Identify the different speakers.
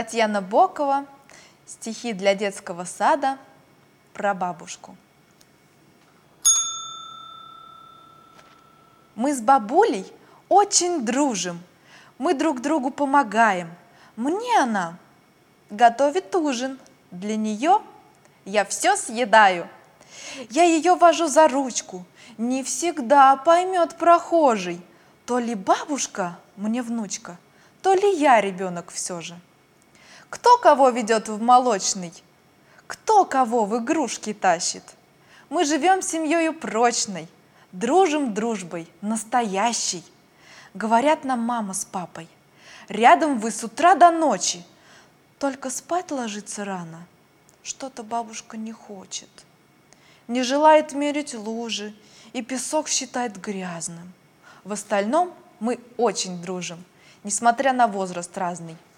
Speaker 1: Татьяна Бокова, стихи для детского сада про бабушку. Мы с бабулей очень дружим, мы друг другу помогаем. Мне она готовит ужин, для нее я все съедаю. Я ее вожу за ручку, не всегда поймет прохожий, то ли бабушка мне внучка, то ли я ребенок все же. Кто кого ведет в молочный? Кто кого в игрушки тащит? Мы живем семьей прочной, дружим дружбой, настоящей. Говорят нам мама с папой, рядом вы с утра до ночи, только спать ложиться рано, что-то бабушка не хочет. Не желает мерить лужи и песок считает грязным. В остальном мы очень дружим, несмотря на возраст разный –